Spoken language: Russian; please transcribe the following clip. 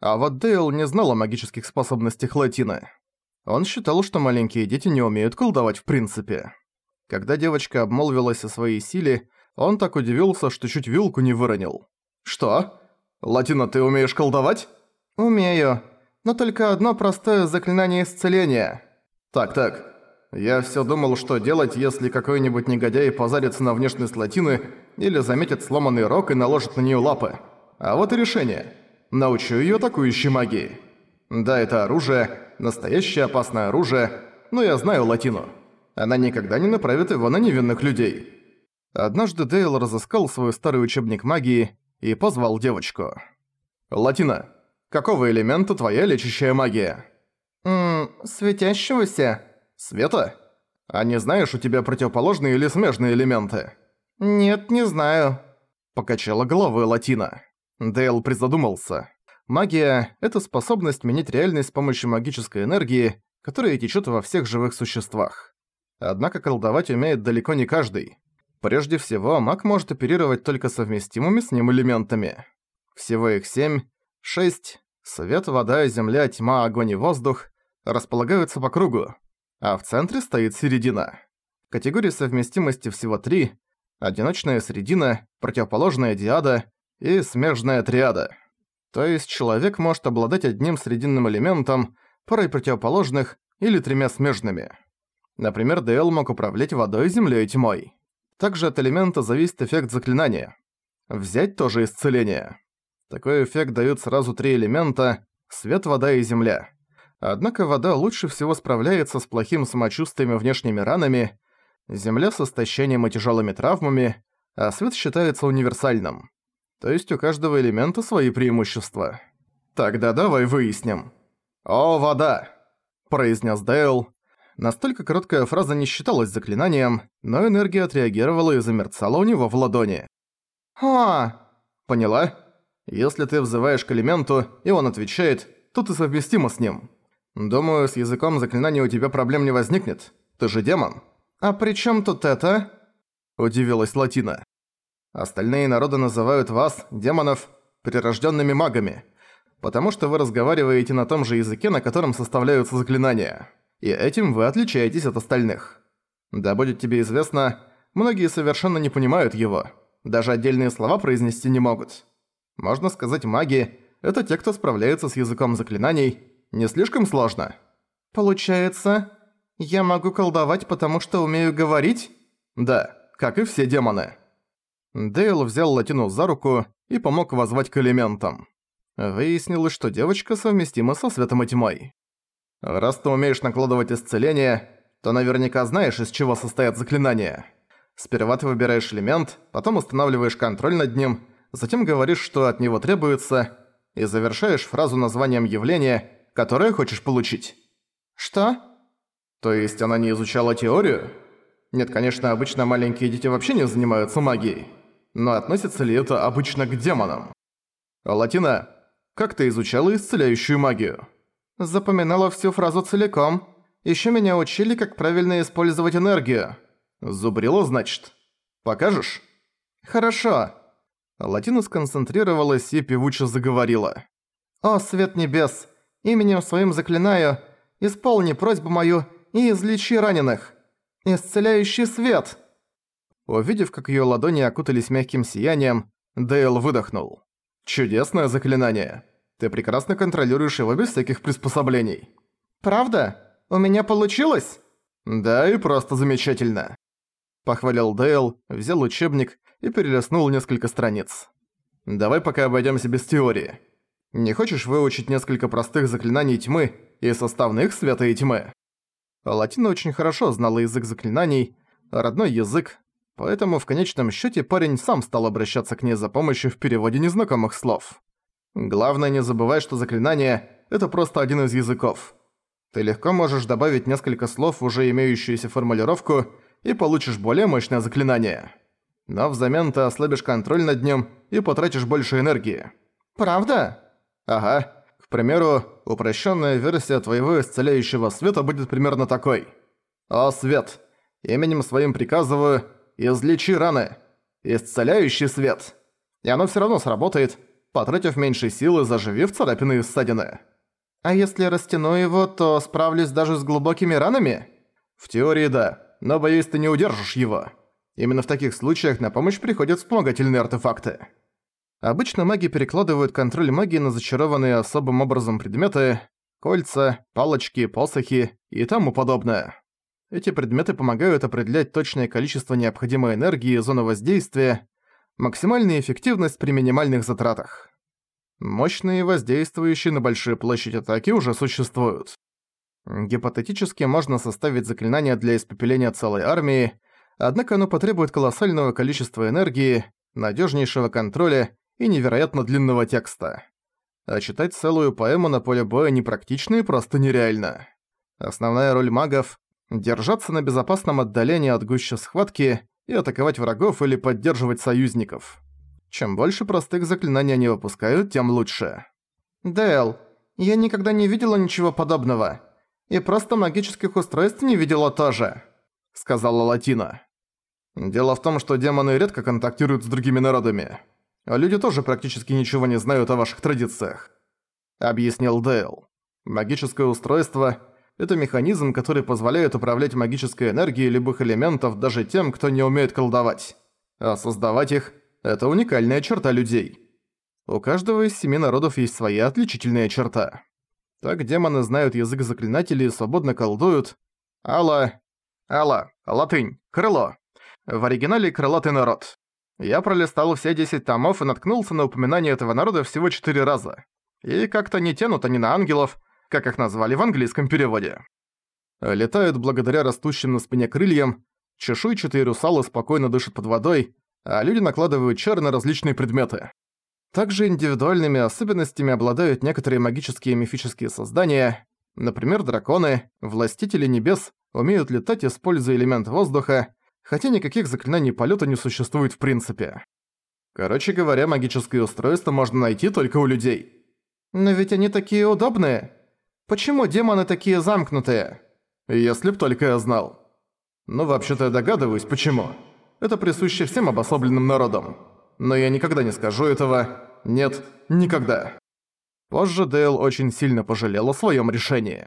А вот Дейл не знал о магических способностях Латины. Он считал, что маленькие дети не умеют колдовать в принципе. Когда девочка обмолвилась о своей силе, он так удивился, что чуть вилку не выронил. «Что? Латина, ты умеешь колдовать?» «Умею. Но только одно простое заклинание исцеления». «Так-так. Я всё думал, что делать, если какой-нибудь негодяй позарится на внешность Латины или заметит сломанный рог и наложит на неё лапы. А вот и решение. Научу её атакующей магии. Да, это оружие, настоящее опасное оружие, но я знаю Латину. Она никогда не направит его на невинных людей». Однажды Дейл разыскал свой старый учебник магии и позвал девочку. «Латина, какого элемента твоя лечащая магия?» «Ммм, светящегося». «Света? А не знаешь, у тебя противоположные или смежные элементы?» «Нет, не знаю», — покачала головой Латина. Дейл призадумался. Магия — это способность менять реальность с помощью магической энергии, которая течет во всех живых существах. Однако колдовать умеет далеко не каждый. Прежде всего, маг может оперировать только совместимыми с ним элементами. Всего их семь, шесть, свет, вода, земля, тьма, огонь и воздух располагаются по кругу, а в центре стоит середина. Категории совместимости всего три – одиночная середина, противоположная диада и смежная триада. То есть человек может обладать одним срединным элементом, парой противоположных или тремя смежными. Например, Дейл мог управлять водой, землей и тьмой. Также от элемента зависит эффект заклинания. Взять тоже исцеление. Такой эффект дают сразу три элемента – свет, вода и земля. Однако вода лучше всего справляется с плохим самочувствием и внешними ранами, земля с истощением и тяжелыми травмами, а свет считается универсальным. То есть у каждого элемента свои преимущества. Тогда давай выясним. «О, вода!» – произнес Дейл. Настолько короткая фраза не считалась заклинанием, но энергия отреагировала и замерцала у него в ладони. «О!» «Поняла? Если ты взываешь к элементу, и он отвечает, то ты совместима с ним. Думаю, с языком заклинания у тебя проблем не возникнет. Ты же демон». «А при чем тут это?» Удивилась Латина. «Остальные народы называют вас, демонов, прирожденными магами, потому что вы разговариваете на том же языке, на котором составляются заклинания» и этим вы отличаетесь от остальных. Да будет тебе известно, многие совершенно не понимают его, даже отдельные слова произнести не могут. Можно сказать, маги – это те, кто справляется с языком заклинаний, не слишком сложно. Получается, я могу колдовать, потому что умею говорить? Да, как и все демоны. Дейл взял Латину за руку и помог возвать к элементам. Выяснилось, что девочка совместима со светом и тьмой. Раз ты умеешь накладывать исцеление, то наверняка знаешь, из чего состоят заклинания. Сперва ты выбираешь элемент, потом устанавливаешь контроль над ним, затем говоришь, что от него требуется, и завершаешь фразу названием явления, которое хочешь получить. Что? То есть она не изучала теорию? Нет, конечно, обычно маленькие дети вообще не занимаются магией. Но относится ли это обычно к демонам? Латина, как ты изучала исцеляющую магию? Запоминала всю фразу целиком. Ещё меня учили, как правильно использовать энергию. Зубрила, значит? Покажешь? Хорошо. Латина сконцентрировалась и певуче заговорила. «О, свет небес! Именем своим заклинаю, исполни просьбу мою и излечи раненых! Исцеляющий свет!» Увидев, как её ладони окутались мягким сиянием, Дейл выдохнул. «Чудесное заклинание!» Ты прекрасно контролируешь его без всяких приспособлений. Правда? У меня получилось? Да, и просто замечательно. Похвалил Дейл, взял учебник и перелистнул несколько страниц. Давай пока обойдёмся без теории. Не хочешь выучить несколько простых заклинаний тьмы и составных света и тьмы? Латина очень хорошо знала язык заклинаний, родной язык, поэтому в конечном счёте парень сам стал обращаться к ней за помощью в переводе незнакомых слов. Главное не забывай, что заклинание – это просто один из языков. Ты легко можешь добавить несколько слов в уже имеющуюся формулировку и получишь более мощное заклинание. Но взамен ты ослабишь контроль над ним и потратишь больше энергии. Правда? Ага. К примеру, упрощенная версия твоего исцеляющего света будет примерно такой. «О, свет! Именем своим приказываю, излечи раны! Исцеляющий свет!» И оно все равно сработает, потратив меньше силы, заживив царапины и ссадины. А если растяну его, то справлюсь даже с глубокими ранами? В теории да, но боюсь, ты не удержишь его. Именно в таких случаях на помощь приходят вспомогательные артефакты. Обычно маги перекладывают контроль магии на зачарованные особым образом предметы, кольца, палочки, посохи и тому подобное. Эти предметы помогают определять точное количество необходимой энергии и зоны воздействия, максимальная эффективность при минимальных затратах. Мощные воздействующие на большие площади атаки уже существуют. Гипотетически можно составить заклинание для испепеления целой армии, однако оно потребует колоссального количества энергии, надежнейшего контроля и невероятно длинного текста. А читать целую поэму на поле боя непрактично и просто нереально. Основная роль магов – держаться на безопасном отдалении от гуща схватки и атаковать врагов или поддерживать союзников. Чем больше простых заклинаний они выпускают, тем лучше. «Дэл, я никогда не видела ничего подобного. И просто магических устройств не видела тоже», — сказала Латина. «Дело в том, что демоны редко контактируют с другими народами. А люди тоже практически ничего не знают о ваших традициях», — объяснил Дейл. «Магическое устройство — это механизм, который позволяет управлять магической энергией любых элементов даже тем, кто не умеет колдовать. А создавать их это уникальная черта людей. У каждого из семи народов есть своя отличительная черта. Так демоны знают язык заклинателей и свободно колдуют. Алла... Алла. Латынь. Крыло. В оригинале крылатый народ. Я пролистал все 10 томов и наткнулся на упоминание этого народа всего 4 раза. И как-то не тянут они на ангелов, как их назвали в английском переводе. Летают благодаря растущим на спине крыльям, чешуйчатые русалы спокойно дышат под водой, а люди накладывают чары на различные предметы. Также индивидуальными особенностями обладают некоторые магические и мифические создания, например, драконы, властители небес, умеют летать, используя элемент воздуха, хотя никаких заклинаний полета не существует в принципе. Короче говоря, магическое устройство можно найти только у людей. Но ведь они такие удобные. Почему демоны такие замкнутые? Если б только я знал. Ну, вообще-то я догадываюсь, почему. Это присуще всем обособленным народам. Но я никогда не скажу этого. Нет, никогда. Позже Дейл очень сильно пожалел о своем решении.